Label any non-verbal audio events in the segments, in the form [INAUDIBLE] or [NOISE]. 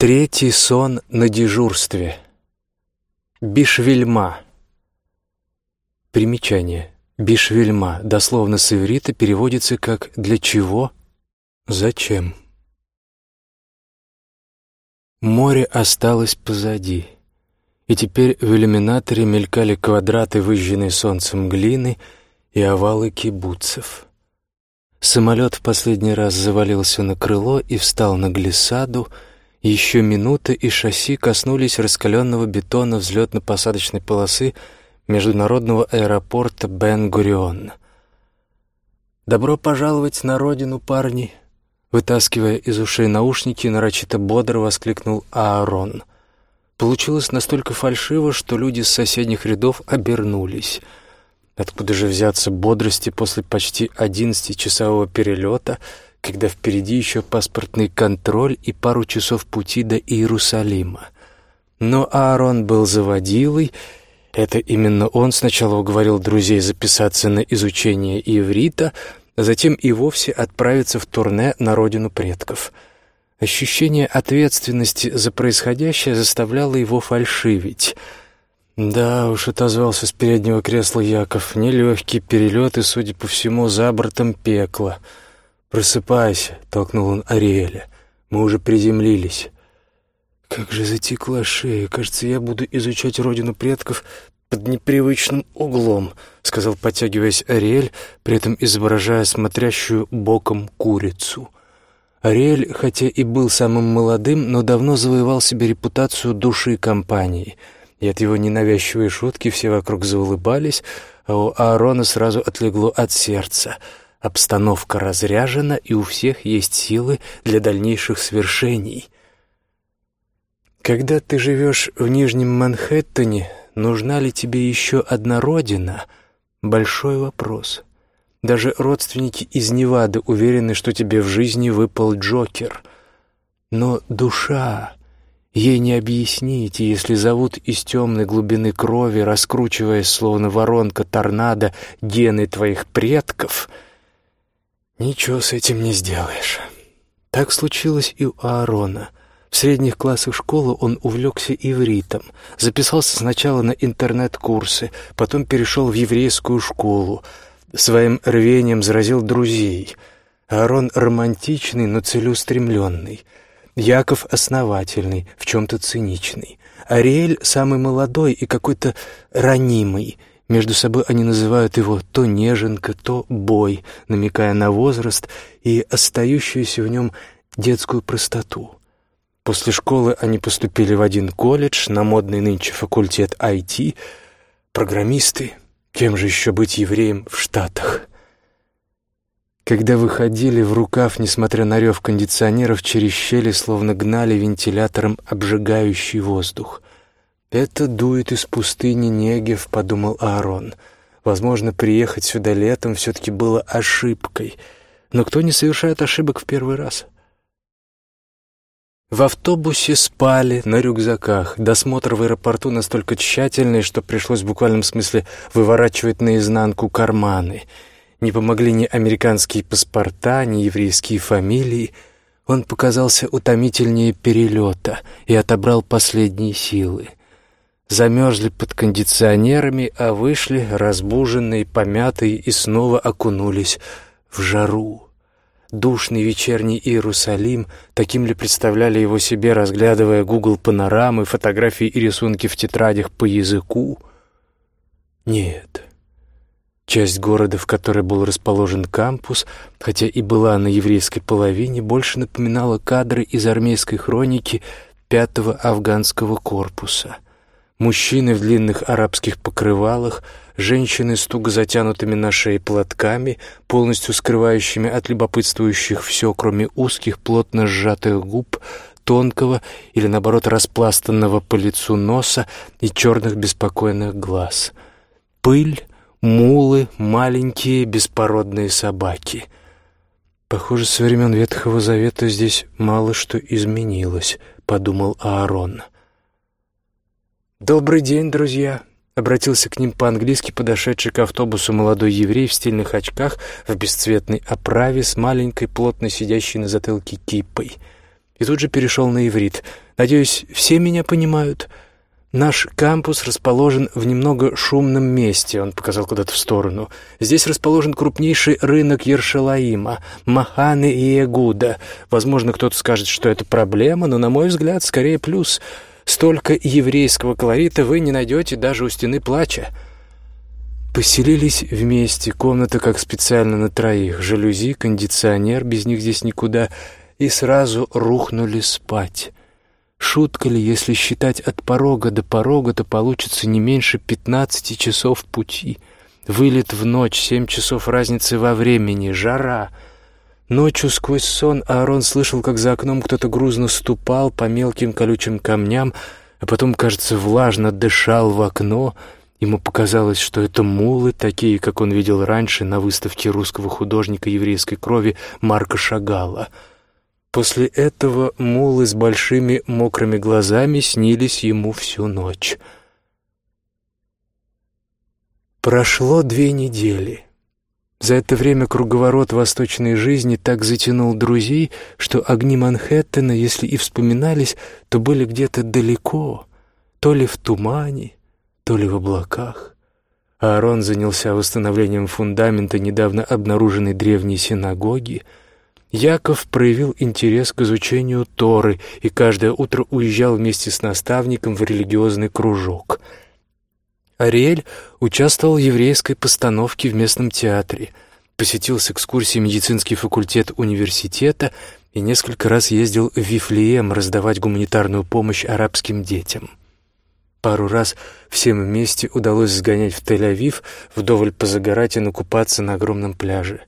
Третий сон на дежурстве. Бишвельма. Примечание. Бишвельма, дословно с иврита, переводится как «для чего?», «зачем?». Море осталось позади, и теперь в иллюминаторе мелькали квадраты выжженной солнцем глины и овалы кибуцев. Самолет в последний раз завалился на крыло и встал на глиссаду, еще минуты, и шасси коснулись раскаленного бетона взлетно-посадочной полосы международного аэропорта Бен-Гурион. «Добро пожаловать на родину, парни!» Вытаскивая из ушей наушники, нарочито бодро воскликнул Аарон. Получилось настолько фальшиво, что люди с соседних рядов обернулись. Откуда же взяться бодрости после почти одиннадцатичасового перелета — когда впереди еще паспортный контроль и пару часов пути до Иерусалима. Но Аарон был заводилой, это именно он сначала уговорил друзей записаться на изучение иврита, а затем и вовсе отправиться в турне на родину предков. Ощущение ответственности за происходящее заставляло его фальшивить. Да уж, отозвался с переднего кресла Яков, нелегкий перелет и, судя по всему, за бортом пекла — «Просыпайся», — толкнул он Ариэля. «Мы уже приземлились». «Как же затекла шея. Кажется, я буду изучать родину предков под непривычным углом», — сказал, подтягиваясь Ариэль, при этом изображая смотрящую боком курицу. Ариэль, хотя и был самым молодым, но давно завоевал себе репутацию души компании, и от его ненавязчивой шутки все вокруг заулыбались, а у Аарона сразу отлегло от сердца — Обстановка разряжена, и у всех есть силы для дальнейших свершений. Когда ты живешь в Нижнем Манхэттене, нужна ли тебе еще одна родина? Большой вопрос. Даже родственники из Невады уверены, что тебе в жизни выпал Джокер. Но душа... Ей не объяснить, если зовут из темной глубины крови, раскручиваясь, словно воронка торнадо, гены твоих предков — Ничего с этим не сделаешь. Так случилось и у Аарона. В средних классах школы он увлекся ивритом, записался сначала на интернет-курсы, потом перешел в еврейскую школу. Своим рвением заразил друзей. Аарон романтичный, но целеустремленный. Яков основательный, в чем-то циничный. Ариэль самый молодой и какой-то ранимый — между собой они называют его то неженка, то бой, намекая на возраст и остающуюся в нем детскую простоту. После школы они поступили в один колледж, на модный нынче факультет IT. Программисты, кем же еще быть евреем в Штатах? Когда выходили в рукав, несмотря на рев кондиционеров, через щели словно гнали вентилятором обжигающий воздух — «Это дует из пустыни Негев», — подумал Аарон. «Возможно, приехать сюда летом все-таки было ошибкой. Но кто не совершает ошибок в первый раз?» В автобусе спали на рюкзаках. Досмотр в аэропорту настолько тщательный, что пришлось в буквальном смысле выворачивать наизнанку карманы. Не помогли ни американские паспорта, ни еврейские фамилии. Он показался утомительнее перелета и отобрал последние силы замерзли под кондиционерами, а вышли разбуженные, помятые и снова окунулись в жару. Душный вечерний Иерусалим, таким ли представляли его себе, разглядывая Google панорамы, фотографии и рисунки в тетрадях по языку? Нет. Часть города, в которой был расположен кампус, хотя и была на еврейской половине, больше напоминала кадры из армейской хроники пятого афганского корпуса — Мужчины в длинных арабских покрывалах, женщины с туго затянутыми на шее платками, полностью скрывающими от любопытствующих все, кроме узких, плотно сжатых губ, тонкого или, наоборот, распластанного по лицу носа и черных беспокойных глаз. Пыль, мулы, маленькие беспородные собаки. Похоже, со времен Ветхого Завета здесь мало что изменилось, — подумал Аарон. — «Добрый день, друзья!» — обратился к ним по-английски подошедший к автобусу молодой еврей в стильных очках, в бесцветной оправе с маленькой, плотно сидящей на затылке кипой. и тут же перешел на иврит. «Надеюсь, все меня понимают?» «Наш кампус расположен в немного шумном месте», — он показал куда-то в сторону. «Здесь расположен крупнейший рынок Ершалаима, Маханы и Ягуда. Возможно, кто-то скажет, что это проблема, но, на мой взгляд, скорее плюс. Столько еврейского колорита вы не найдете даже у стены плача». Поселились вместе, комната как специально на троих, жалюзи, кондиционер, без них здесь никуда, и сразу рухнули спать. Шутка ли, если считать от порога до порога, то получится не меньше пятнадцати часов пути. Вылет в ночь, семь часов разницы во времени, жара. Ночью сквозь сон Аарон слышал, как за окном кто-то грузно ступал по мелким колючим камням, а потом, кажется, влажно дышал в окно. Ему показалось, что это мулы, такие, как он видел раньше на выставке русского художника еврейской крови Марка Шагала — После этого мулы с большими мокрыми глазами снились ему всю ночь. Прошло две недели. За это время круговорот восточной жизни так затянул друзей, что огни Манхэттена, если и вспоминались, то были где-то далеко, то ли в тумане, то ли в облаках. Аарон занялся восстановлением фундамента недавно обнаруженной древней синагоги — Яков проявил интерес к изучению Торы и каждое утро уезжал вместе с наставником в религиозный кружок. Ариэль участвовал в еврейской постановке в местном театре, посетил с экскурсией медицинский факультет университета и несколько раз ездил в Вифлеем раздавать гуманитарную помощь арабским детям. Пару раз всем вместе удалось сгонять в Тель-Авив, вдоволь позагорать и накупаться на огромном пляже.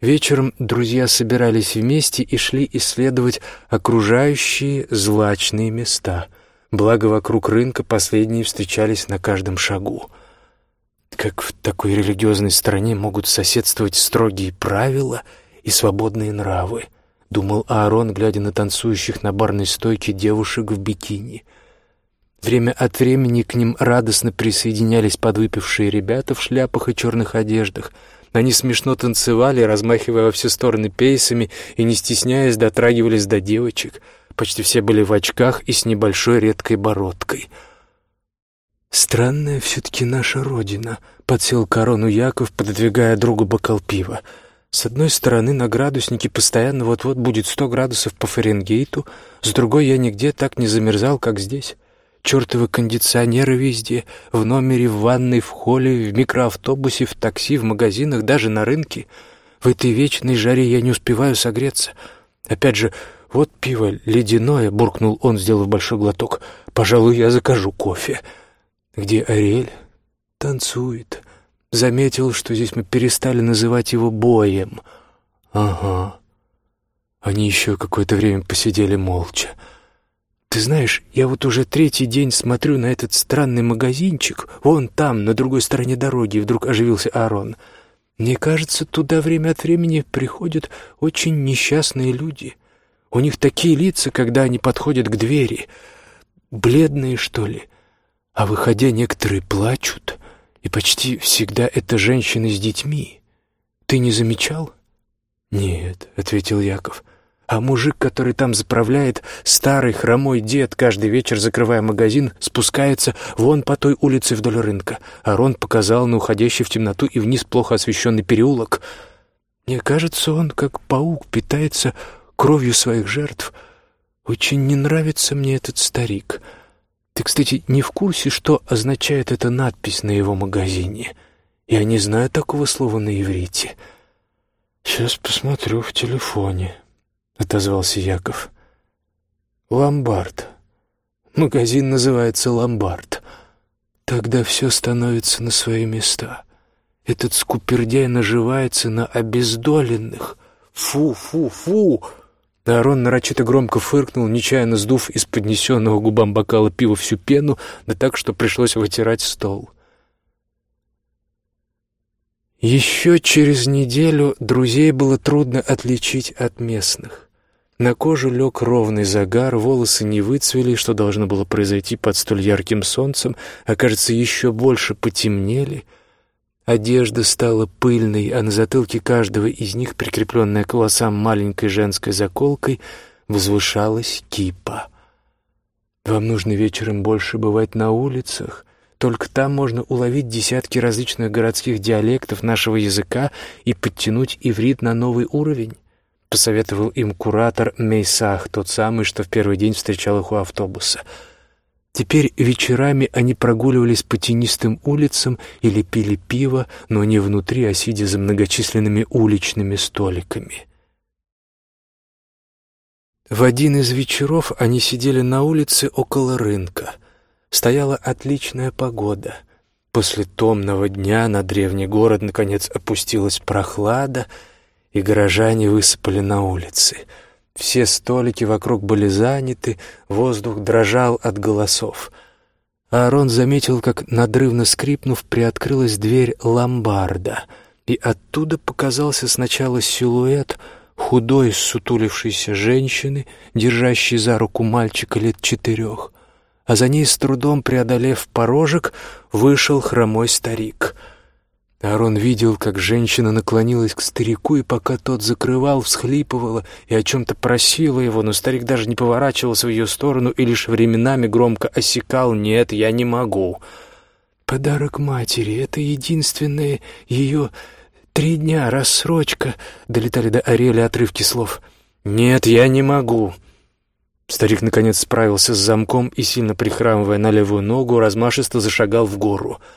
Вечером друзья собирались вместе и шли исследовать окружающие злачные места. Благо, вокруг рынка последние встречались на каждом шагу. Как в такой религиозной стране могут соседствовать строгие правила и свободные нравы, думал Аарон, глядя на танцующих на барной стойке девушек в бикини. Время от времени к ним радостно присоединялись подвыпившие ребята в шляпах и черных одеждах — они смешно танцевали, размахивая во все стороны пейсами и, не стесняясь, дотрагивались до девочек. Почти все были в очках и с небольшой редкой бородкой. «Странная все-таки наша родина», — подсел корону Яков, пододвигая другу бокал пива. «С одной стороны, на градуснике постоянно вот-вот будет сто градусов по Фаренгейту, с другой я нигде так не замерзал, как здесь». Чертовы кондиционеры везде, в номере, в ванной, в холле, в микроавтобусе, в такси, в магазинах, даже на рынке. В этой вечной жаре я не успеваю согреться. Опять же, вот пиво ледяное, буркнул он, сделав большой глоток. Пожалуй, я закажу кофе. Где Ариэль? Танцует. Заметил, что здесь мы перестали называть его боем. Ага. Они еще какое-то время посидели молча. «Ты знаешь, я вот уже третий день смотрю на этот странный магазинчик, вон там, на другой стороне дороги», — вдруг оживился Аарон. «Мне кажется, туда время от времени приходят очень несчастные люди. У них такие лица, когда они подходят к двери. Бледные, что ли. А выходя, некоторые плачут, и почти всегда это женщины с детьми. Ты не замечал?» «Нет», — ответил Яков, — а мужик, который там заправляет, старый хромой дед, каждый вечер, закрывая магазин, спускается вон по той улице вдоль рынка. А Рон показал на уходящий в темноту и вниз плохо освещенный переулок. Мне кажется, он, как паук, питается кровью своих жертв. Очень не нравится мне этот старик. Ты, кстати, не в курсе, что означает эта надпись на его магазине? Я не знаю такого слова на иврите. Сейчас посмотрю в телефоне. — отозвался Яков. «Ломбард. Магазин называется «Ломбард». Тогда все становится на свои места. Этот скупердяй наживается на обездоленных. Фу, фу, фу!» Арон нарочито громко фыркнул, нечаянно сдув из поднесенного губам бокала пива всю пену, да так, что пришлось вытирать стол. Еще через неделю друзей было трудно отличить от местных. На кожу лег ровный загар, волосы не выцвели, что должно было произойти под столь ярким солнцем, а, кажется, еще больше потемнели. Одежда стала пыльной, а на затылке каждого из них, прикрепленная к волосам маленькой женской заколкой, возвышалась кипа. Вам нужно вечером больше бывать на улицах. Только там можно уловить десятки различных городских диалектов нашего языка и подтянуть иврит на новый уровень. Посоветовал им куратор Мейсах, тот самый, что в первый день встречал их у автобуса — Теперь вечерами они прогуливались по тенистым улицам или пили пиво, но не внутри, а сидя за многочисленными уличными столиками. В один из вечеров они сидели на улице около рынка. Стояла отличная погода. После томного дня на древний город наконец опустилась прохлада, и горожане высыпали на улицы — все столики вокруг были заняты, воздух дрожал от голосов. Аарон заметил, как, надрывно скрипнув, приоткрылась дверь ломбарда, и оттуда показался сначала силуэт худой, сутулившейся женщины, держащей за руку мальчика лет четырех, а за ней, с трудом преодолев порожек, вышел хромой старик — Аарон видел, как женщина наклонилась к старику, и пока тот закрывал, всхлипывала и о чем-то просила его, но старик даже не поворачивался в ее сторону и лишь временами громко осекал «Нет, я не могу». «Подарок матери — это единственное ее три дня, рассрочка», — долетали до Ариэля отрывки слов. «Нет, я не могу». Старик, наконец, справился с замком и, сильно прихрамывая на левую ногу, размашисто зашагал в гору —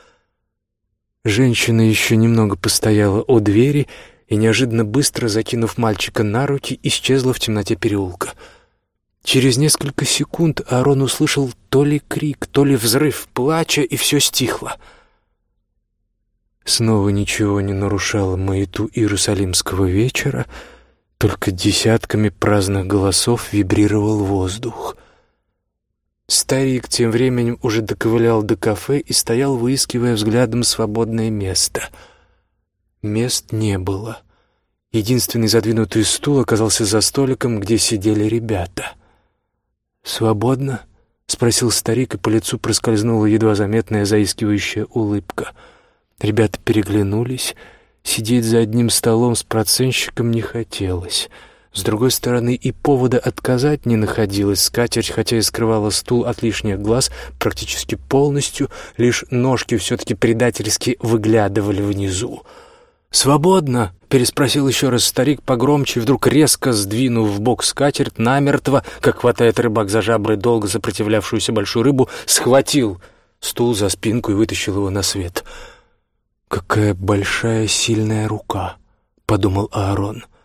Женщина еще немного постояла у двери и, неожиданно быстро закинув мальчика на руки, исчезла в темноте переулка. Через несколько секунд Аарон услышал то ли крик, то ли взрыв плача, и все стихло. Снова ничего не нарушало маяту Иерусалимского вечера, только десятками праздных голосов вибрировал воздух — Старик тем временем уже доковылял до кафе и стоял, выискивая взглядом свободное место. Мест не было. Единственный задвинутый стул оказался за столиком, где сидели ребята. «Свободно?» — спросил старик, и по лицу проскользнула едва заметная заискивающая улыбка. Ребята переглянулись. Сидеть за одним столом с проценщиком не хотелось — с другой стороны, и повода отказать не находилось. Скатерть, хотя и скрывала стул от лишних глаз практически полностью, лишь ножки все-таки предательски выглядывали внизу. «Свободно?» — переспросил еще раз старик погромче, вдруг резко сдвинув в бок скатерть, намертво, как хватает рыбак за жабры долго сопротивлявшуюся большую рыбу, схватил стул за спинку и вытащил его на свет. «Какая большая сильная рука!» — подумал Аарон. —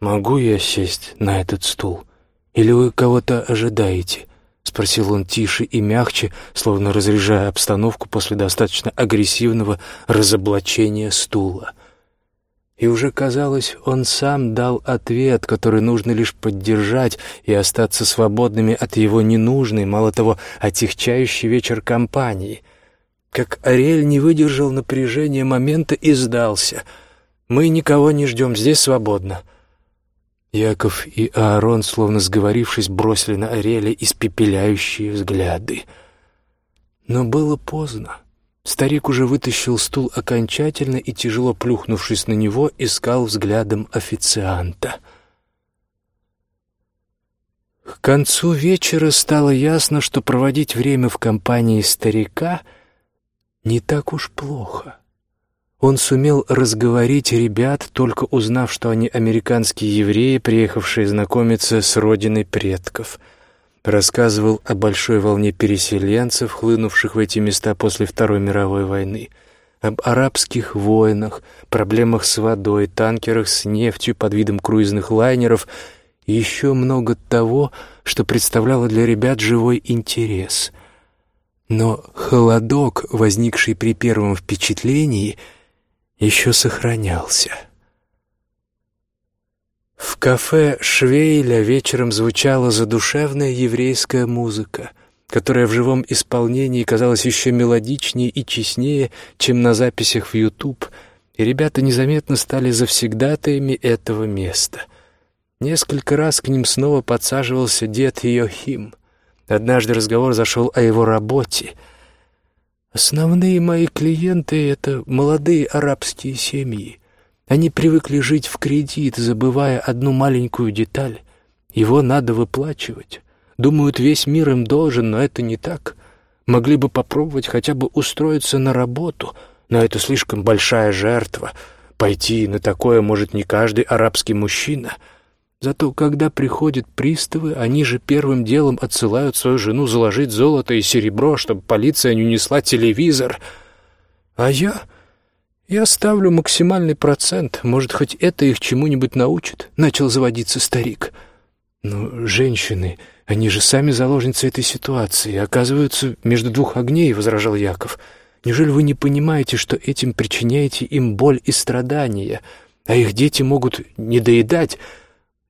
«Могу я сесть на этот стул? Или вы кого-то ожидаете?» — спросил он тише и мягче, словно разряжая обстановку после достаточно агрессивного разоблачения стула. И уже казалось, он сам дал ответ, который нужно лишь поддержать и остаться свободными от его ненужной, мало того, отягчающей вечер компании. Как Ариэль не выдержал напряжения момента и сдался. «Мы никого не ждем, здесь свободно». Яков и Аарон, словно сговорившись, бросили на Ариэля испепеляющие взгляды. Но было поздно. Старик уже вытащил стул окончательно и, тяжело плюхнувшись на него, искал взглядом официанта. К концу вечера стало ясно, что проводить время в компании старика не так уж плохо. Он сумел разговорить ребят, только узнав, что они американские евреи, приехавшие знакомиться с родиной предков. Рассказывал о большой волне переселенцев, хлынувших в эти места после Второй мировой войны, об арабских войнах, проблемах с водой, танкерах с нефтью под видом круизных лайнеров и еще много того, что представляло для ребят живой интерес. Но холодок, возникший при первом впечатлении — еще сохранялся. В кафе Швейля вечером звучала задушевная еврейская музыка, которая в живом исполнении казалась еще мелодичнее и честнее, чем на записях в YouTube, и ребята незаметно стали завсегдатаями этого места. Несколько раз к ним снова подсаживался дед Йохим. Однажды разговор зашел о его работе — Основные мои клиенты — это молодые арабские семьи. Они привыкли жить в кредит, забывая одну маленькую деталь. Его надо выплачивать. Думают, весь мир им должен, но это не так. Могли бы попробовать хотя бы устроиться на работу, но это слишком большая жертва. Пойти на такое может не каждый арабский мужчина. Зато когда приходят приставы, они же первым делом отсылают свою жену заложить золото и серебро, чтобы полиция не унесла телевизор. А я... «Я ставлю максимальный процент. Может, хоть это их чему-нибудь научит?» — начал заводиться старик. «Но женщины, они же сами заложницы этой ситуации, оказываются между двух огней», — возражал Яков. «Неужели вы не понимаете, что этим причиняете им боль и страдания, а их дети могут не доедать?»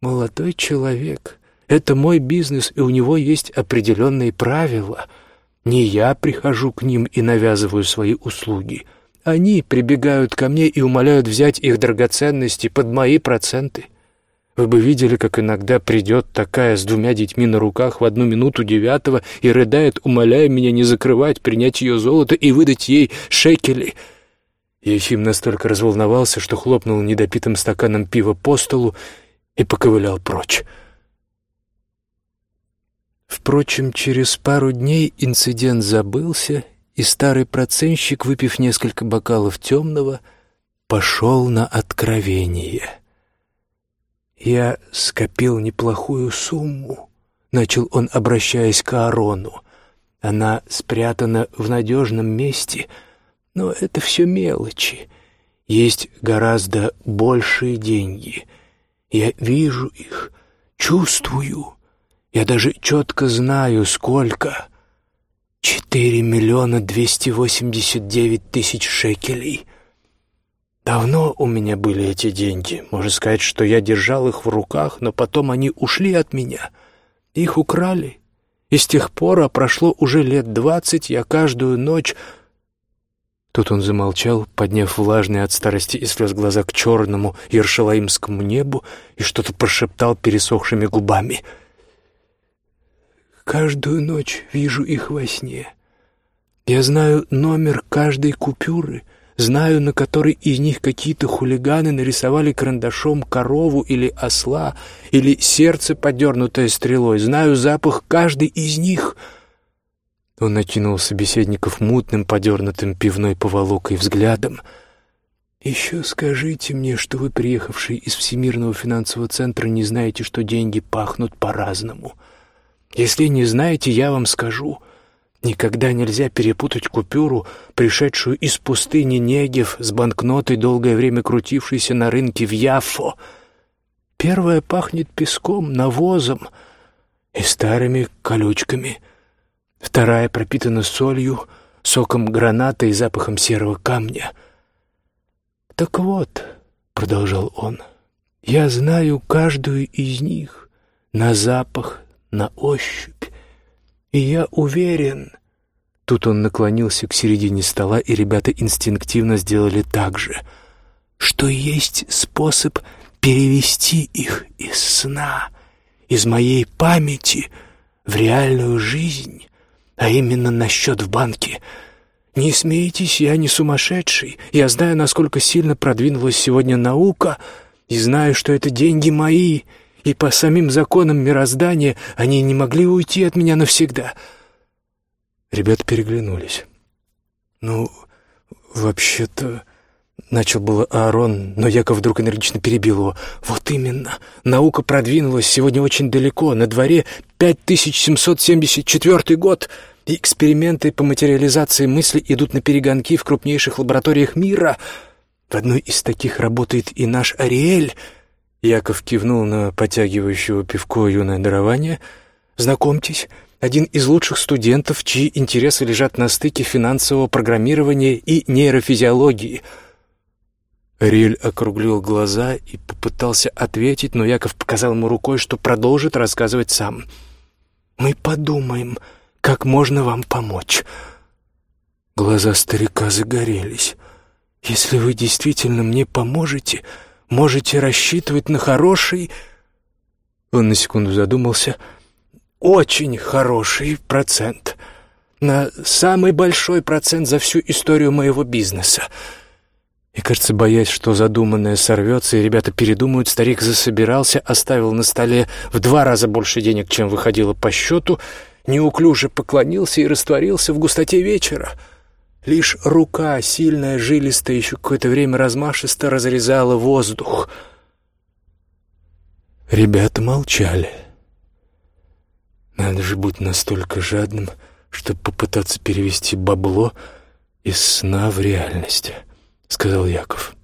«Молодой человек, это мой бизнес, и у него есть определенные правила. Не я прихожу к ним и навязываю свои услуги». Они прибегают ко мне и умоляют взять их драгоценности под мои проценты. Вы бы видели, как иногда придет такая с двумя детьми на руках в одну минуту девятого и рыдает, умоляя меня не закрывать, принять ее золото и выдать ей шекели. Ефим настолько разволновался, что хлопнул недопитым стаканом пива по столу и поковылял прочь. Впрочем, через пару дней инцидент забылся, и старый проценщик, выпив несколько бокалов темного, пошел на откровение. «Я скопил неплохую сумму», — начал он, обращаясь к Аарону. «Она спрятана в надежном месте, но это все мелочи. Есть гораздо большие деньги. Я вижу их, чувствую. Я даже четко знаю, сколько». Четыре миллиона двести восемьдесят девять тысяч шекелей. Давно у меня были эти деньги. Можно сказать, что я держал их в руках, но потом они ушли от меня. Их украли. И с тех пор, а прошло уже лет двадцать, я каждую ночь... Тут он замолчал, подняв влажные от старости и слез глаза к черному ершалаимскому небу и что-то прошептал пересохшими губами — Каждую ночь вижу их во сне. Я знаю номер каждой купюры, знаю, на которой из них какие-то хулиганы нарисовали карандашом корову или осла, или сердце, подернутое стрелой, знаю запах каждой из них. Он накинул собеседников мутным, подернутым пивной поволокой взглядом. «Еще скажите мне, что вы, приехавший из Всемирного финансового центра, не знаете, что деньги пахнут по-разному». Если не знаете, я вам скажу. Никогда нельзя перепутать купюру, пришедшую из пустыни Негев, с банкнотой, долгое время крутившейся на рынке в Яффо. Первая пахнет песком, навозом и старыми колючками. Вторая пропитана солью, соком граната и запахом серого камня. «Так вот», — продолжал он, — «я знаю каждую из них на запах, на ощупь. И я уверен...» Тут он наклонился к середине стола, и ребята инстинктивно сделали так же. «Что есть способ перевести их из сна, из моей памяти в реальную жизнь, а именно на счет в банке». «Не смейтесь, я не сумасшедший. Я знаю, насколько сильно продвинулась сегодня наука, и знаю, что это деньги мои, и по самим законам мироздания они не могли уйти от меня навсегда. Ребята переглянулись. «Ну, вообще-то...» — начал было Аарон, но Яков вдруг энергично перебил его. «Вот именно. Наука продвинулась сегодня очень далеко. На дворе 5774 год, и эксперименты по материализации мысли идут на перегонки в крупнейших лабораториях мира. В одной из таких работает и наш Ариэль — Яков кивнул на потягивающего пивко юное дарование. «Знакомьтесь, один из лучших студентов, чьи интересы лежат на стыке финансового программирования и нейрофизиологии». Риль округлил глаза и попытался ответить, но Яков показал ему рукой, что продолжит рассказывать сам. «Мы подумаем, как можно вам помочь». Глаза старика загорелись. «Если вы действительно мне поможете...» можете рассчитывать на хороший...» Он на секунду задумался. «Очень хороший процент. На самый большой процент за всю историю моего бизнеса. И, кажется, боясь, что задуманное сорвется, и ребята передумают, старик засобирался, оставил на столе в два раза больше денег, чем выходило по счету, неуклюже поклонился и растворился в густоте вечера. Лишь рука, сильная, жилистая, еще какое-то время размашисто разрезала воздух. Ребята молчали. Надо же быть настолько жадным, чтобы попытаться перевести бабло из сна в реальность, — сказал Яков.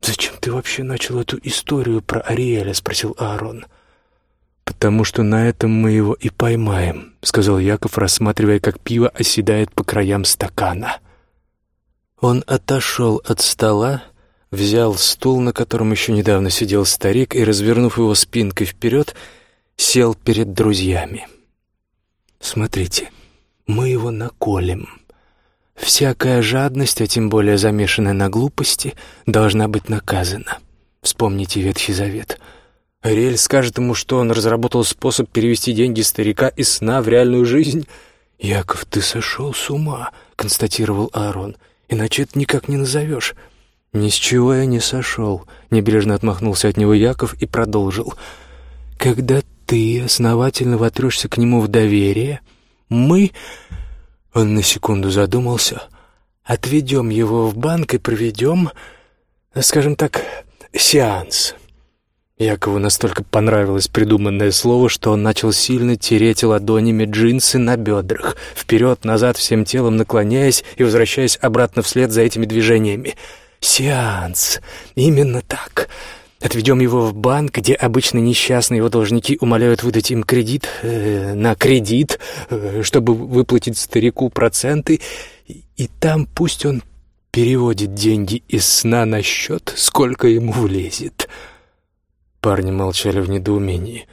«Зачем ты вообще начал эту историю про Ариэля?» — спросил Аарон. «Потому что на этом мы его и поймаем», — сказал Яков, рассматривая, как пиво оседает по краям стакана. Он отошел от стола, взял стул, на котором еще недавно сидел старик, и, развернув его спинкой вперед, сел перед друзьями. «Смотрите, мы его наколем. Всякая жадность, а тем более замешанная на глупости, должна быть наказана. Вспомните Ветхий Завет». Ариэль скажет ему, что он разработал способ перевести деньги старика из сна в реальную жизнь. «Яков, ты сошел с ума», — констатировал Аарон. «Иначе это никак не назовешь». «Ни с чего я не сошел», — небрежно отмахнулся от него Яков и продолжил. «Когда ты основательно вотрешься к нему в доверие, мы...» Он на секунду задумался. «Отведем его в банк и проведем, скажем так, сеанс». Якову настолько понравилось придуманное слово, что он начал сильно тереть ладонями джинсы на бедрах, вперед-назад всем телом наклоняясь и возвращаясь обратно вслед за этими движениями. «Сеанс! Именно так!» Отведем его в банк, где обычно несчастные его должники умоляют выдать им кредит э, на кредит, э, чтобы выплатить старику проценты, и там пусть он переводит деньги из сна на счет, сколько ему влезет. Парни молчали в недоумении.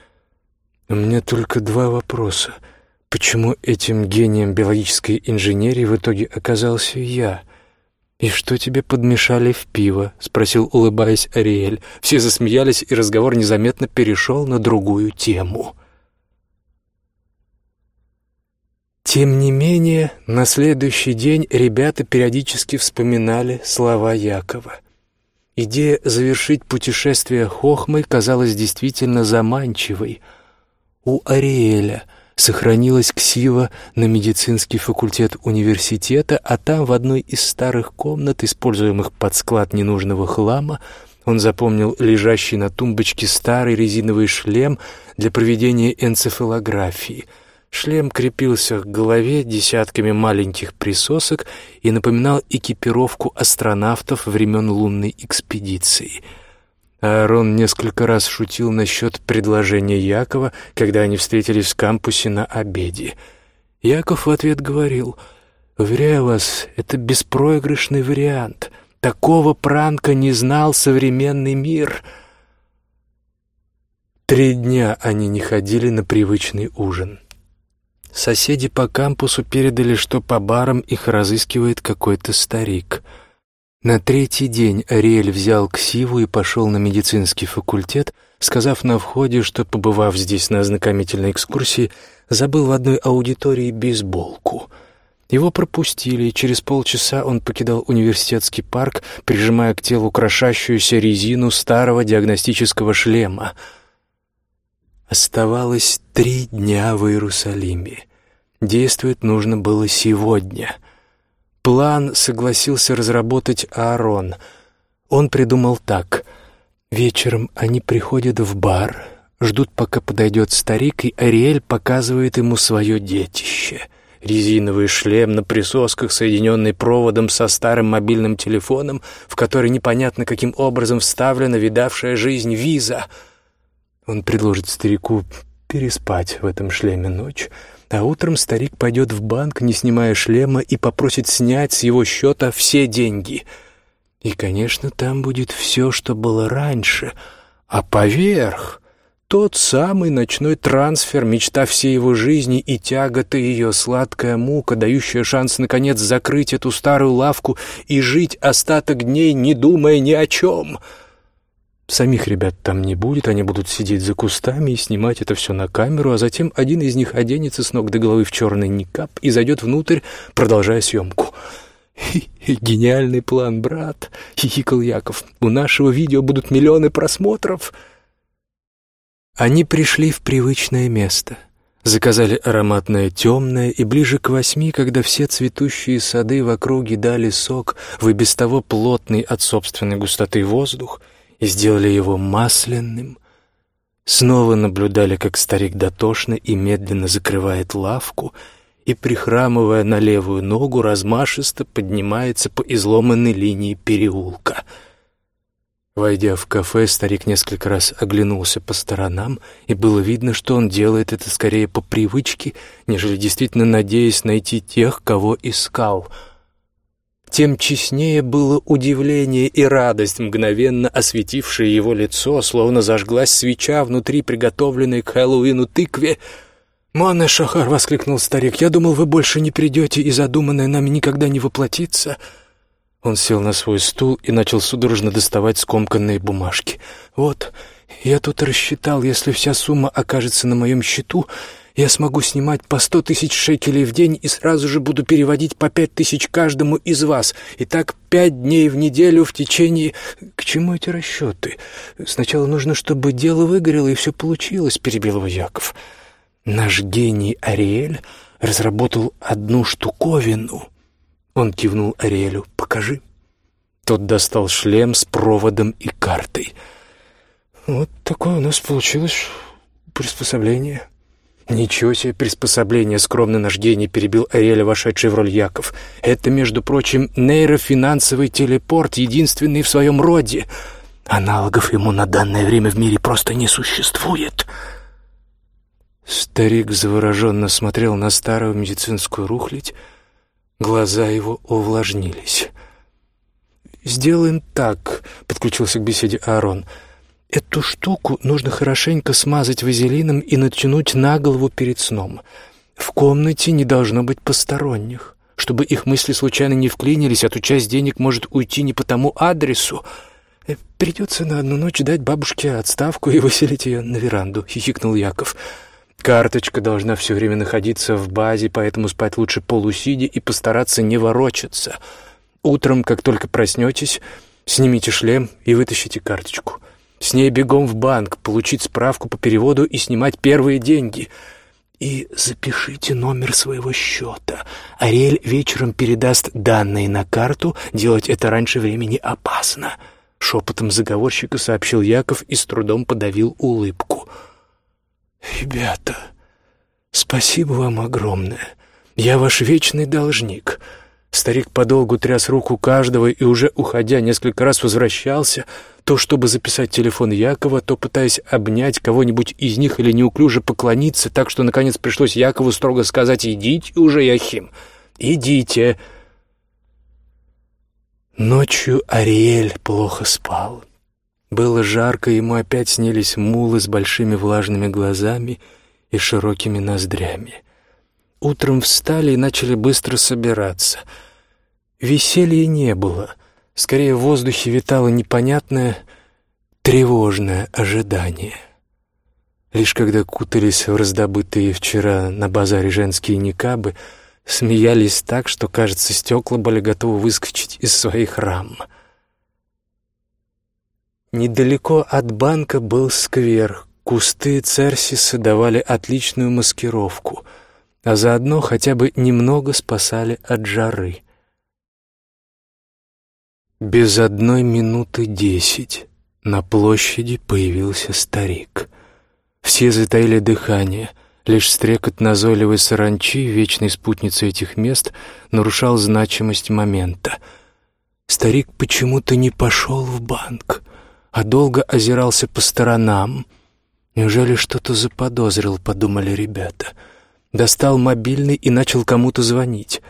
«У меня только два вопроса. Почему этим гением биологической инженерии в итоге оказался я?» «И что тебе подмешали в пиво?» — спросил, улыбаясь Ариэль. Все засмеялись, и разговор незаметно перешел на другую тему. Тем не менее, на следующий день ребята периодически вспоминали слова Якова — Идея завершить путешествие Хохмой казалась действительно заманчивой. У Ариэля сохранилась ксива на медицинский факультет университета, а там в одной из старых комнат, используемых под склад ненужного хлама, он запомнил лежащий на тумбочке старый резиновый шлем для проведения энцефалографии — Шлем крепился к голове десятками маленьких присосок и напоминал экипировку астронавтов времен лунной экспедиции. Аарон несколько раз шутил насчет предложения Якова, когда они встретились в кампусе на обеде. Яков в ответ говорил, «Уверяю вас, это беспроигрышный вариант. Такого пранка не знал современный мир». Три дня они не ходили на привычный ужин. Соседи по кампусу передали, что по барам их разыскивает какой-то старик. На третий день Ариэль взял ксиву и пошел на медицинский факультет, сказав на входе, что, побывав здесь на ознакомительной экскурсии, забыл в одной аудитории бейсболку. Его пропустили, и через полчаса он покидал университетский парк, прижимая к телу крошащуюся резину старого диагностического шлема — Оставалось три дня в Иерусалиме. Действовать нужно было сегодня. План согласился разработать Аарон. Он придумал так. Вечером они приходят в бар, ждут, пока подойдет старик, и Ариэль показывает ему свое детище. Резиновый шлем на присосках, соединенный проводом со старым мобильным телефоном, в который непонятно каким образом вставлена видавшая жизнь виза — он предложит старику переспать в этом шлеме ночь, а утром старик пойдет в банк, не снимая шлема, и попросит снять с его счета все деньги. И, конечно, там будет все, что было раньше, а поверх — тот самый ночной трансфер, мечта всей его жизни и тягота ее, сладкая мука, дающая шанс, наконец, закрыть эту старую лавку и жить остаток дней, не думая ни о чем — Самих ребят там не будет, они будут сидеть за кустами и снимать это все на камеру, а затем один из них оденется с ног до головы в черный никап и зайдет внутрь, продолжая съемку. «Гениальный план, брат!» — хихикал Яков. «У нашего видео будут миллионы просмотров!» Они пришли в привычное место. Заказали ароматное темное, и ближе к восьми, когда все цветущие сады в округе дали сок в и без того плотный от собственной густоты воздух и сделали его масляным, снова наблюдали, как старик дотошно и медленно закрывает лавку — и, прихрамывая на левую ногу, размашисто поднимается по изломанной линии переулка. Войдя в кафе, старик несколько раз оглянулся по сторонам, и было видно, что он делает это скорее по привычке, нежели действительно надеясь найти тех, кого искал. Тем честнее было удивление и радость, мгновенно осветившие его лицо, словно зажглась свеча внутри приготовленной к Хэллоуину тыкве — «Манна Шахар!» — воскликнул старик. «Я думал, вы больше не придете, и задуманное нами никогда не воплотится». Он сел на свой стул и начал судорожно доставать скомканные бумажки. «Вот, я тут рассчитал, если вся сумма окажется на моем счету, я смогу снимать по сто тысяч шекелей в день и сразу же буду переводить по пять тысяч каждому из вас. И так пять дней в неделю в течение... К чему эти расчеты? Сначала нужно, чтобы дело выгорело, и все получилось», — перебил его Яков. Наш гений Ариэль разработал одну штуковину. Он кивнул Ариэлю. «Покажи». Тот достал шлем с проводом и картой. «Вот такое у нас получилось приспособление». «Ничего себе приспособление!» — скромно наш гений перебил Ариэля, вошедший в роль Яков. «Это, между прочим, нейрофинансовый телепорт, единственный в своем роде. Аналогов ему на данное время в мире просто не существует». Старик завороженно смотрел на старую медицинскую рухлядь. Глаза его увлажнились. «Сделаем так», — подключился к беседе Аарон. «Эту штуку нужно хорошенько смазать вазелином и натянуть на голову перед сном. В комнате не должно быть посторонних, чтобы их мысли случайно не вклинились, а то часть денег может уйти не по тому адресу. Э, Придется на одну ночь дать бабушке отставку и выселить ее на веранду», — хихикнул Яков. Карточка должна все время находиться в базе, поэтому спать лучше полусидя и постараться не ворочаться. Утром, как только проснетесь, снимите шлем и вытащите карточку. С ней бегом в банк, получить справку по переводу и снимать первые деньги. И запишите номер своего счета. Ариэль вечером передаст данные на карту, делать это раньше времени опасно. Шепотом заговорщика сообщил Яков и с трудом подавил улыбку — «Ребята, спасибо вам огромное. Я ваш вечный должник». Старик подолгу тряс руку каждого и уже уходя несколько раз возвращался, то чтобы записать телефон Якова, то пытаясь обнять кого-нибудь из них или неуклюже поклониться, так что, наконец, пришлось Якову строго сказать «Идите уже, Яхим, идите». Ночью Ариэль плохо спал. Было жарко, ему опять снились мулы с большими влажными глазами и широкими ноздрями. Утром встали и начали быстро собираться. Веселья не было. Скорее, в воздухе витало непонятное, тревожное ожидание. Лишь когда кутались в раздобытые вчера на базаре женские никабы, смеялись так, что, кажется, стекла были готовы выскочить из своих рам — Недалеко от банка был сквер. Кусты церсиса давали отличную маскировку, а заодно хотя бы немного спасали от жары. Без одной минуты десять на площади появился старик. Все затаили дыхание. Лишь стрекот назойливой саранчи, вечной спутницы этих мест, нарушал значимость момента. Старик почему-то не пошел в банк а долго озирался по сторонам. Неужели что-то заподозрил, подумали ребята. Достал мобильный и начал кому-то звонить.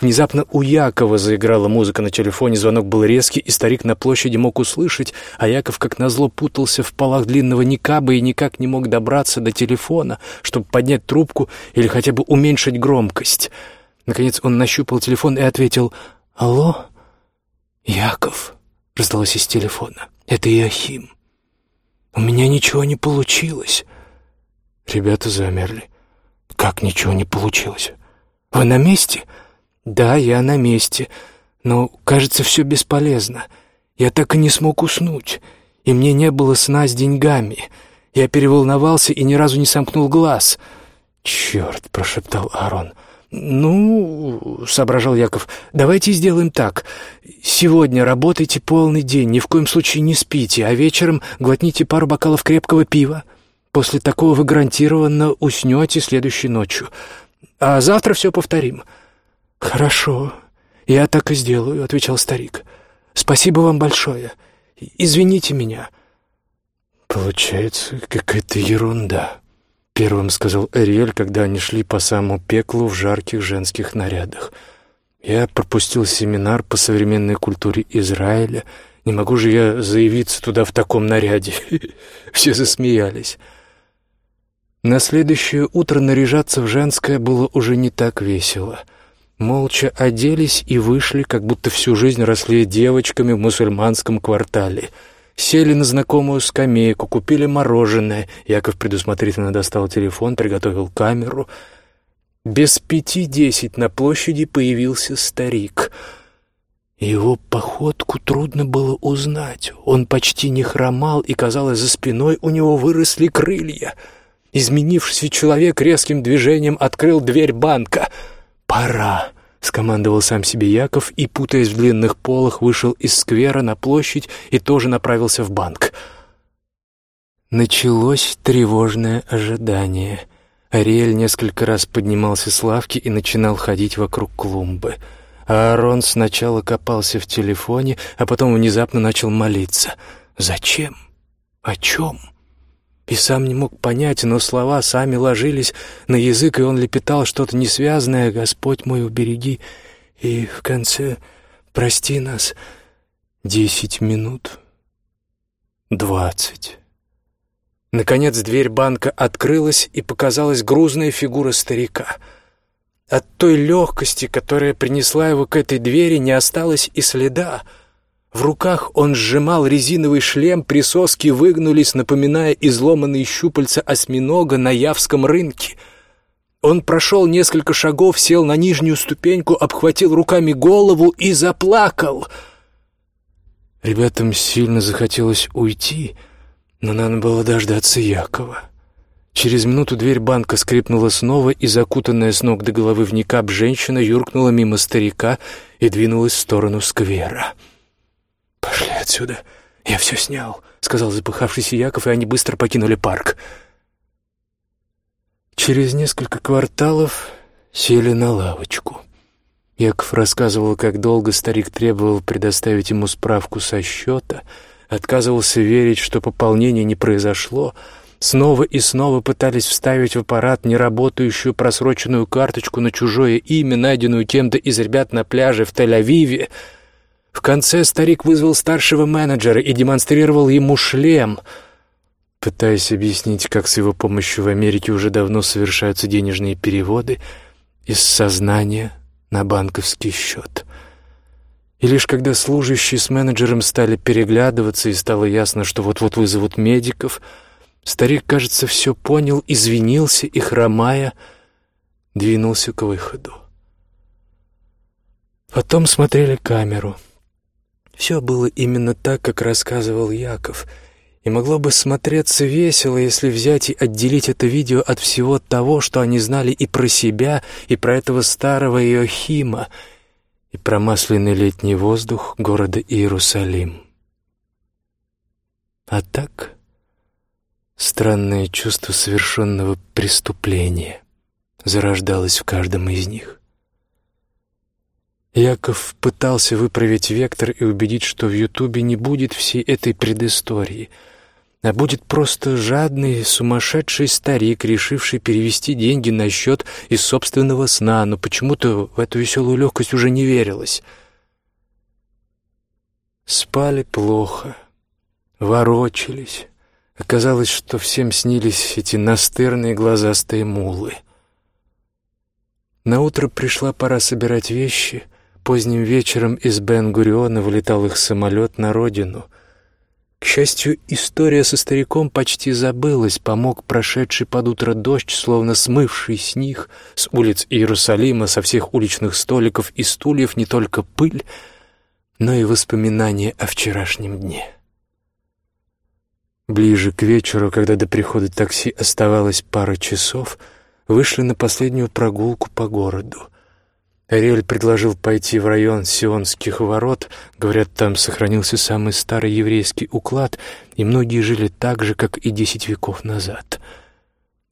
Внезапно у Якова заиграла музыка на телефоне, звонок был резкий, и старик на площади мог услышать, а Яков, как назло, путался в полах длинного никаба и никак не мог добраться до телефона, чтобы поднять трубку или хотя бы уменьшить громкость. Наконец он нащупал телефон и ответил «Алло, Яков», — раздалось из телефона. Это Иохим. У меня ничего не получилось. Ребята замерли. Как ничего не получилось? Вы на месте? Да, я на месте. Но, кажется, все бесполезно. Я так и не смог уснуть, и мне не было сна с деньгами. Я переволновался и ни разу не сомкнул глаз. «Черт!» — прошептал Аарон. «Ну, — соображал Яков, — давайте сделаем так. Сегодня работайте полный день, ни в коем случае не спите, а вечером глотните пару бокалов крепкого пива. После такого вы гарантированно уснете следующей ночью. А завтра все повторим». «Хорошо, я так и сделаю», — отвечал старик. «Спасибо вам большое. Извините меня». «Получается, какая-то ерунда», — первым сказал Эриэль, когда они шли по самому пеклу в жарких женских нарядах. «Я пропустил семинар по современной культуре Израиля. Не могу же я заявиться туда в таком наряде?» [LAUGHS] Все засмеялись. На следующее утро наряжаться в женское было уже не так весело. Молча оделись и вышли, как будто всю жизнь росли девочками в мусульманском квартале. Сели на знакомую скамейку, купили мороженое. Яков предусмотрительно достал телефон, приготовил камеру. Без пяти десять на площади появился старик. Его походку трудно было узнать. Он почти не хромал, и, казалось, за спиной у него выросли крылья — Изменившийся человек резким движением открыл дверь банка. «Пора!» — скомандовал сам себе Яков и, путаясь в длинных полах, вышел из сквера на площадь и тоже направился в банк. Началось тревожное ожидание. Ариэль несколько раз поднимался с лавки и начинал ходить вокруг клумбы. Аарон сначала копался в телефоне, а потом внезапно начал молиться. «Зачем? О чем?» И сам не мог понять, но слова сами ложились на язык, и он лепетал что-то несвязное «Господь мой, убереги!» И в конце «Прости нас!» Десять минут. Двадцать. Наконец дверь банка открылась, и показалась грузная фигура старика. От той легкости, которая принесла его к этой двери, не осталось и следа — в руках он сжимал резиновый шлем, присоски выгнулись, напоминая изломанные щупальца осьминога на Явском рынке. Он прошел несколько шагов, сел на нижнюю ступеньку, обхватил руками голову и заплакал. Ребятам сильно захотелось уйти, но надо было дождаться Якова. Через минуту дверь банка скрипнула снова, и закутанная с ног до головы в никап женщина юркнула мимо старика и двинулась в сторону сквера. «Пошли отсюда. Я все снял», — сказал запыхавшийся Яков, и они быстро покинули парк. Через несколько кварталов сели на лавочку. Яков рассказывал, как долго старик требовал предоставить ему справку со счета, отказывался верить, что пополнение не произошло, снова и снова пытались вставить в аппарат неработающую просроченную карточку на чужое имя, найденную кем-то из ребят на пляже в Тель-Авиве — в конце старик вызвал старшего менеджера и демонстрировал ему шлем, пытаясь объяснить, как с его помощью в Америке уже давно совершаются денежные переводы из сознания на банковский счет. И лишь когда служащие с менеджером стали переглядываться и стало ясно, что вот-вот вызовут медиков, старик, кажется, все понял, извинился и, хромая, двинулся к выходу. Потом смотрели камеру — все было именно так, как рассказывал Яков, и могло бы смотреться весело, если взять и отделить это видео от всего того, что они знали и про себя, и про этого старого Иохима, и про масляный летний воздух города Иерусалим. А так странное чувство совершенного преступления зарождалось в каждом из них. Яков пытался выправить вектор и убедить, что в Ютубе не будет всей этой предыстории, а будет просто жадный, сумасшедший старик, решивший перевести деньги на счет из собственного сна, но почему-то в эту веселую легкость уже не верилось. Спали плохо, ворочались. Оказалось, что всем снились эти настырные глазастые мулы. Наутро пришла пора собирать вещи — Поздним вечером из Бен-Гуриона вылетал их самолет на родину. К счастью, история со стариком почти забылась, помог прошедший под утро дождь, словно смывший с них, с улиц Иерусалима, со всех уличных столиков и стульев не только пыль, но и воспоминания о вчерашнем дне. Ближе к вечеру, когда до прихода такси оставалось пара часов, вышли на последнюю прогулку по городу — Ариэль предложил пойти в район Сионских ворот. Говорят, там сохранился самый старый еврейский уклад, и многие жили так же, как и десять веков назад.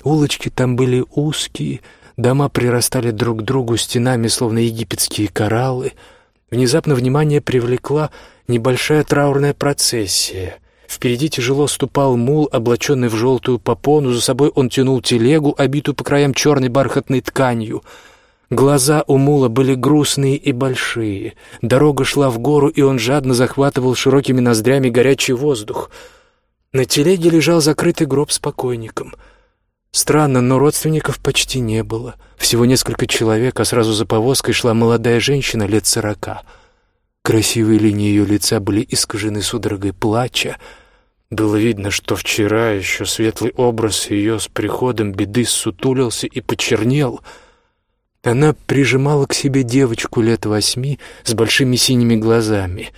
Улочки там были узкие, дома прирастали друг к другу стенами, словно египетские кораллы. Внезапно внимание привлекла небольшая траурная процессия — Впереди тяжело ступал мул, облаченный в желтую попону, за собой он тянул телегу, обитую по краям черной бархатной тканью — Глаза у мула были грустные и большие. Дорога шла в гору, и он жадно захватывал широкими ноздрями горячий воздух. На телеге лежал закрытый гроб с покойником. Странно, но родственников почти не было. Всего несколько человек, а сразу за повозкой шла молодая женщина лет сорока. Красивые линии ее лица были искажены судорогой плача. Было видно, что вчера еще светлый образ ее с приходом беды сутулился и почернел — она прижимала к себе девочку лет восьми с большими синими глазами,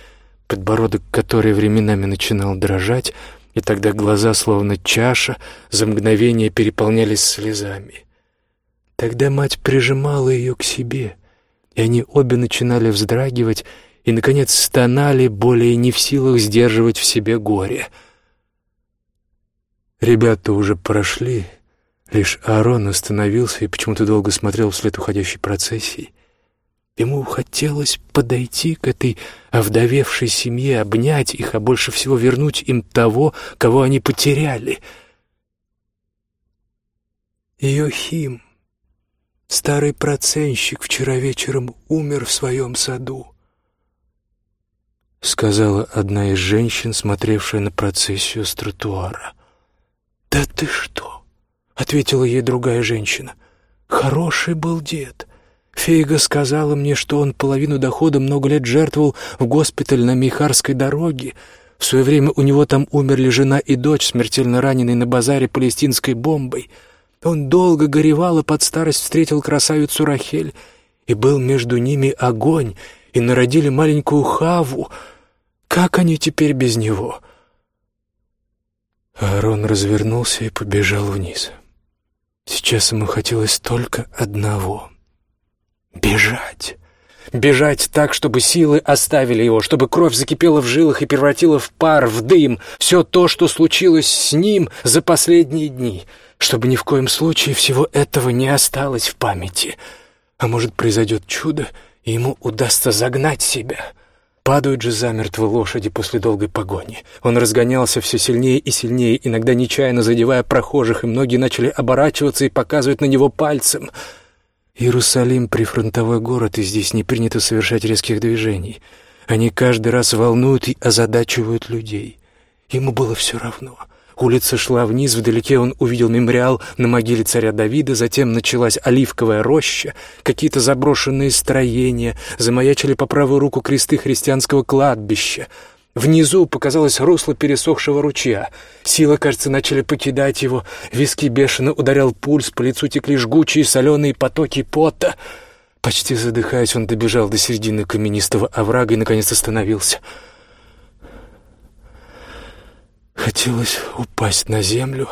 подбородок которой временами начинал дрожать, и тогда глаза, словно чаша, за мгновение переполнялись слезами. Тогда мать прижимала ее к себе, и они обе начинали вздрагивать и, наконец, стонали, более не в силах сдерживать в себе горе. Ребята уже прошли, Лишь Аарон остановился и почему-то долго смотрел вслед уходящей процессии. Ему хотелось подойти к этой овдовевшей семье, обнять их, а больше всего вернуть им того, кого они потеряли. Йохим, старый проценщик, вчера вечером умер в своем саду, — сказала одна из женщин, смотревшая на процессию с тротуара. «Да ты что?» Ответила ей другая женщина. «Хороший был дед. Фейга сказала мне, что он половину дохода много лет жертвовал в госпиталь на Михарской дороге. В свое время у него там умерли жена и дочь, смертельно раненые на базаре палестинской бомбой. Он долго горевал и под старость встретил красавицу Рахель, и был между ними огонь, и народили маленькую Хаву. Как они теперь без него?» Аарон развернулся и побежал вниз. Сейчас ему хотелось только одного — бежать. Бежать так, чтобы силы оставили его, чтобы кровь закипела в жилах и превратила в пар, в дым, все то, что случилось с ним за последние дни, чтобы ни в коем случае всего этого не осталось в памяти. А может, произойдет чудо, и ему удастся загнать себя — Падают же замертво лошади после долгой погони. Он разгонялся все сильнее и сильнее, иногда нечаянно задевая прохожих, и многие начали оборачиваться и показывать на него пальцем. Иерусалим — прифронтовой город, и здесь не принято совершать резких движений. Они каждый раз волнуют и озадачивают людей. Ему было все равно — Улица шла вниз, вдалеке он увидел мемориал на могиле царя Давида, затем началась оливковая роща, какие-то заброшенные строения, замаячили по правую руку кресты христианского кладбища. Внизу показалось русло пересохшего ручья. Силы, кажется, начали покидать его. Виски бешено ударял пульс, по лицу текли жгучие соленые потоки пота. Почти задыхаясь, он добежал до середины каменистого оврага и, наконец, остановился — Хотелось упасть на землю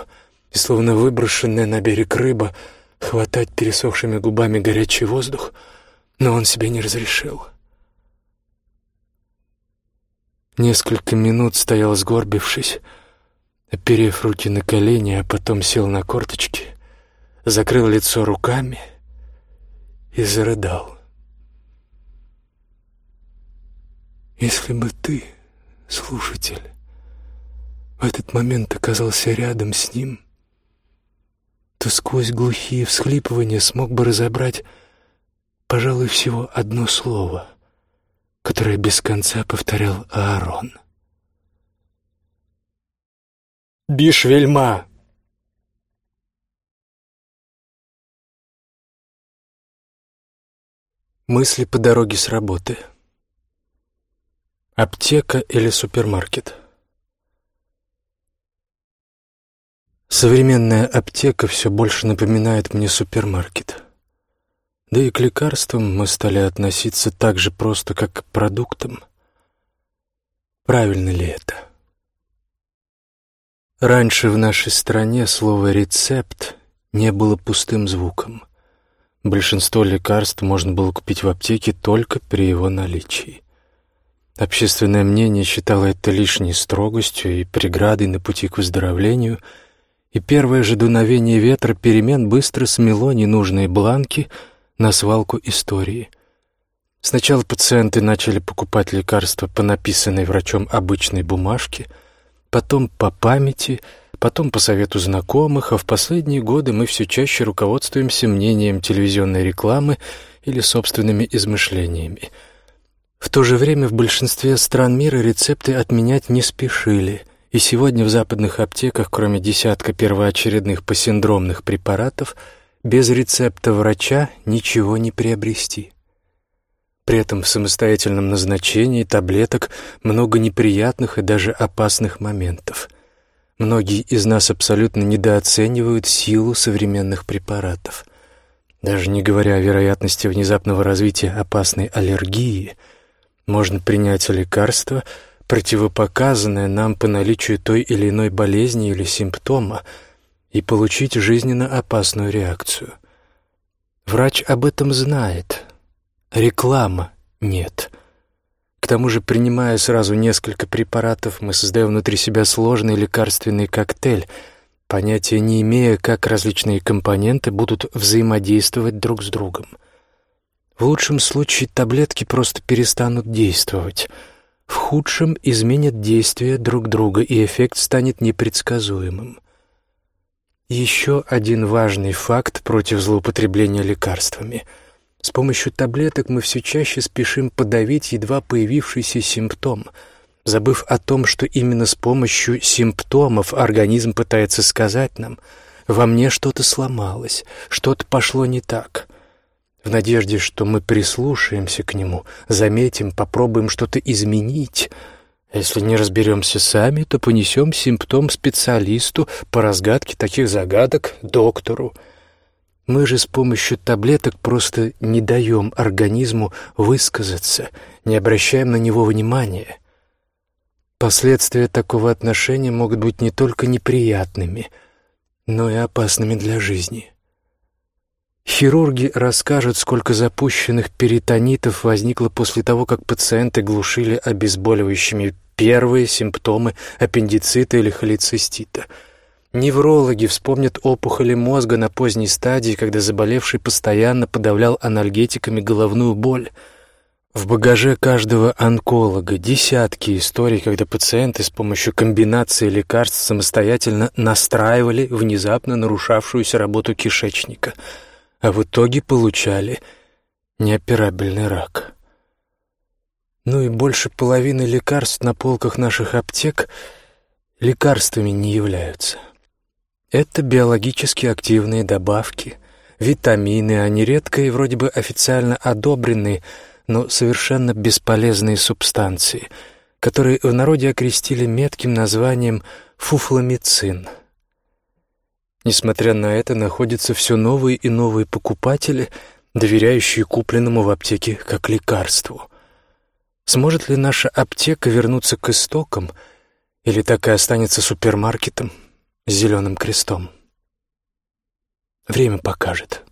и, словно выброшенная на берег рыба, хватать пересохшими губами горячий воздух, но он себе не разрешил. Несколько минут стоял сгорбившись, оперев руки на колени, а потом сел на корточки, закрыл лицо руками и зарыдал. «Если бы ты, слушатель, в этот момент оказался рядом с ним, то сквозь глухие всхлипывания смог бы разобрать, пожалуй, всего одно слово, которое без конца повторял Аарон. «Бишвельма!» Мысли по дороге с работы. Аптека или супермаркет? Современная аптека все больше напоминает мне супермаркет. Да и к лекарствам мы стали относиться так же просто, как к продуктам. Правильно ли это? Раньше в нашей стране слово «рецепт» не было пустым звуком. Большинство лекарств можно было купить в аптеке только при его наличии. Общественное мнение считало это лишней строгостью и преградой на пути к выздоровлению, и первое же дуновение ветра перемен быстро смело ненужные бланки на свалку истории. Сначала пациенты начали покупать лекарства по написанной врачом обычной бумажке, потом по памяти — потом по совету знакомых, а в последние годы мы все чаще руководствуемся мнением телевизионной рекламы или собственными измышлениями. В то же время в большинстве стран мира рецепты отменять не спешили, и сегодня в западных аптеках, кроме десятка первоочередных посиндромных препаратов, без рецепта врача ничего не приобрести. При этом в самостоятельном назначении таблеток много неприятных и даже опасных моментов – Многие из нас абсолютно недооценивают силу современных препаратов. Даже не говоря о вероятности внезапного развития опасной аллергии, можно принять лекарство, противопоказанное нам по наличию той или иной болезни или симптома, и получить жизненно опасную реакцию. Врач об этом знает. Реклама нет. К тому же, принимая сразу несколько препаратов, мы создаем внутри себя сложный лекарственный коктейль, понятия не имея, как различные компоненты будут взаимодействовать друг с другом. В лучшем случае таблетки просто перестанут действовать. В худшем изменят действия друг друга, и эффект станет непредсказуемым. Еще один важный факт против злоупотребления лекарствами — с помощью таблеток мы все чаще спешим подавить едва появившийся симптом, забыв о том, что именно с помощью симптомов организм пытается сказать нам «во мне что-то сломалось, что-то пошло не так». В надежде, что мы прислушаемся к нему, заметим, попробуем что-то изменить. Если не разберемся сами, то понесем симптом специалисту по разгадке таких загадок доктору – мы же с помощью таблеток просто не даем организму высказаться, не обращаем на него внимания. Последствия такого отношения могут быть не только неприятными, но и опасными для жизни. Хирурги расскажут, сколько запущенных перитонитов возникло после того, как пациенты глушили обезболивающими первые симптомы аппендицита или холецистита — Неврологи вспомнят опухоли мозга на поздней стадии, когда заболевший постоянно подавлял анальгетиками головную боль. В багаже каждого онколога десятки историй, когда пациенты с помощью комбинации лекарств самостоятельно настраивали внезапно нарушавшуюся работу кишечника, а в итоге получали неоперабельный рак. Ну и больше половины лекарств на полках наших аптек лекарствами не являются. Это биологически активные добавки, витамины, они редко и вроде бы официально одобренные, но совершенно бесполезные субстанции, которые в народе окрестили метким названием фуфломицин. Несмотря на это, находятся все новые и новые покупатели, доверяющие купленному в аптеке как лекарству. Сможет ли наша аптека вернуться к истокам, или так и останется супермаркетом — с зеленым крестом. Время покажет.